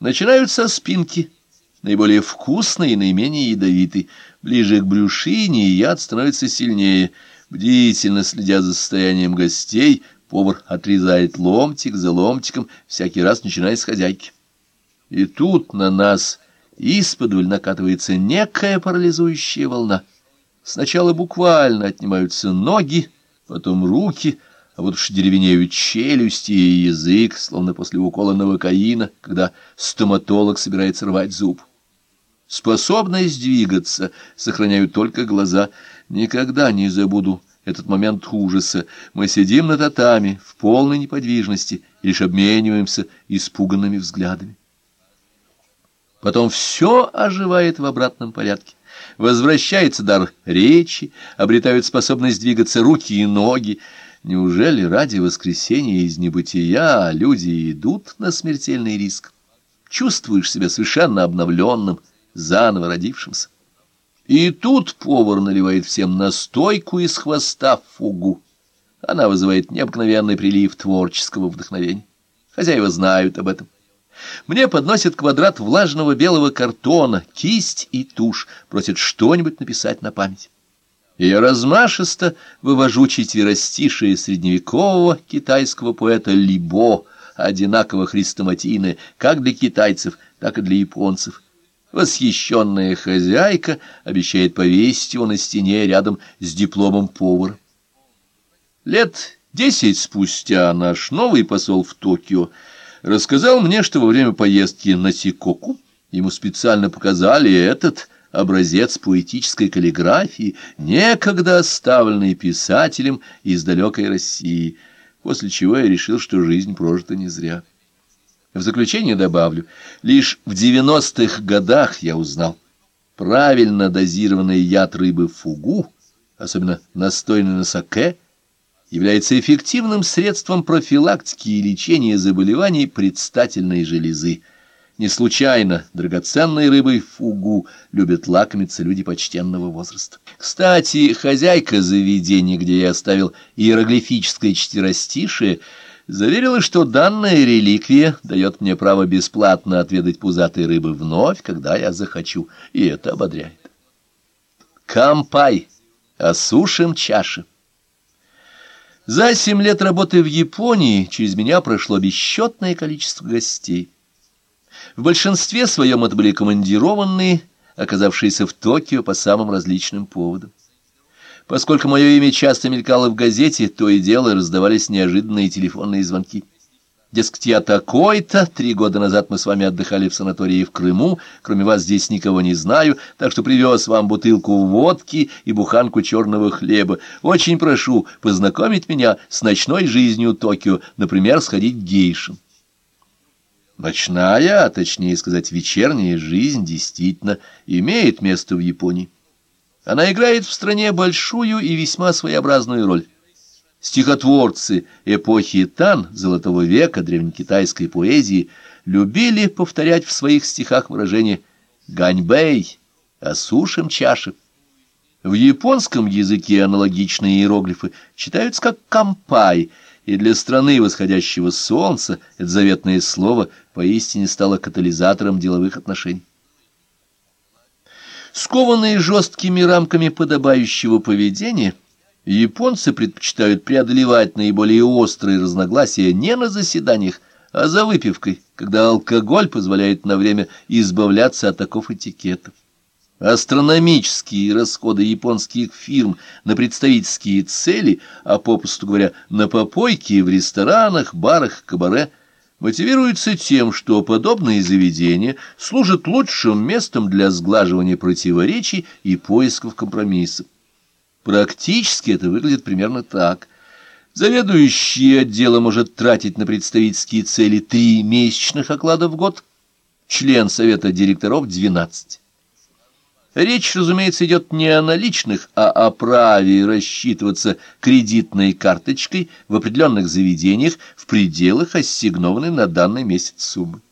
Начинают со спинки, наиболее вкусной и наименее ядовитой. Ближе к брюшине яд становится сильнее. Бдительно следя за состоянием гостей, повар отрезает ломтик за ломтиком, всякий раз начиная с хозяйки. И тут на нас исподволь накатывается некая парализующая волна. Сначала буквально отнимаются ноги, потом руки, а вот уж деревенеют челюсти и язык, словно после укола новокаина, когда стоматолог собирается рвать зуб. Способность двигаться сохраняют только глаза. Никогда не забуду этот момент ужаса. Мы сидим на татами в полной неподвижности и лишь обмениваемся испуганными взглядами. Потом все оживает в обратном порядке. Возвращается дар речи, обретают способность двигаться руки и ноги. Неужели ради воскресения из небытия люди идут на смертельный риск? Чувствуешь себя совершенно обновленным, заново родившимся. И тут повар наливает всем настойку из хвоста фугу. Она вызывает необыкновенный прилив творческого вдохновения. Хозяева знают об этом. Мне подносят квадрат влажного белого картона, кисть и тушь, просят что-нибудь написать на память. И я размашисто вывожу четверостишие средневекового китайского поэта Либо, одинаково хрестоматийное как для китайцев, так и для японцев. Восхищенная хозяйка обещает повесить его на стене рядом с дипломом повара. Лет десять спустя наш новый посол в Токио рассказал мне, что во время поездки на Сикоку ему специально показали этот образец поэтической каллиграфии, некогда оставленный писателем из далекой России, после чего я решил, что жизнь прожита не зря. В заключение добавлю, лишь в девяностых годах я узнал, правильно дозированный яд рыбы фугу, особенно настойный на саке, является эффективным средством профилактики и лечения заболеваний предстательной железы. Не случайно драгоценной рыбой фугу любят лакомиться люди почтенного возраста. Кстати, хозяйка заведения, где я оставил иероглифическое четверостишее, заверила, что данная реликвия дает мне право бесплатно отведать пузатой рыбы вновь, когда я захочу, и это ободряет. Кампай. Осушим чаши. За семь лет работы в Японии через меня прошло бесчетное количество гостей. В большинстве своем это были командированные, оказавшиеся в Токио по самым различным поводам. Поскольку мое имя часто мелькало в газете, то и дело раздавались неожиданные телефонные звонки. Дескать, я такой-то, три года назад мы с вами отдыхали в санатории в Крыму, кроме вас здесь никого не знаю, так что привез вам бутылку водки и буханку черного хлеба. Очень прошу познакомить меня с ночной жизнью Токио, например, сходить к гейшам. Ночная, а точнее сказать вечерняя жизнь действительно имеет место в Японии. Она играет в стране большую и весьма своеобразную роль. Стихотворцы эпохи Тан, Золотого века древнекитайской поэзии, любили повторять в своих стихах выражение «ганьбэй», «осушим чаши». В японском языке аналогичные иероглифы читаются как «кампай», и для страны восходящего солнца это заветное слово поистине стало катализатором деловых отношений. Скованные жесткими рамками подобающего поведения – Японцы предпочитают преодолевать наиболее острые разногласия не на заседаниях, а за выпивкой, когда алкоголь позволяет на время избавляться от таков этикетов. Астрономические расходы японских фирм на представительские цели, а попросту говоря, на попойки в ресторанах, барах, кабаре, мотивируются тем, что подобные заведения служат лучшим местом для сглаживания противоречий и поисков компромиссов. Практически это выглядит примерно так. Заведующий отдела может тратить на представительские цели три месячных оклада в год, член совета директоров — двенадцать. Речь, разумеется, идет не о наличных, а о праве рассчитываться кредитной карточкой в определенных заведениях в пределах ассигнованной на данный месяц суммы.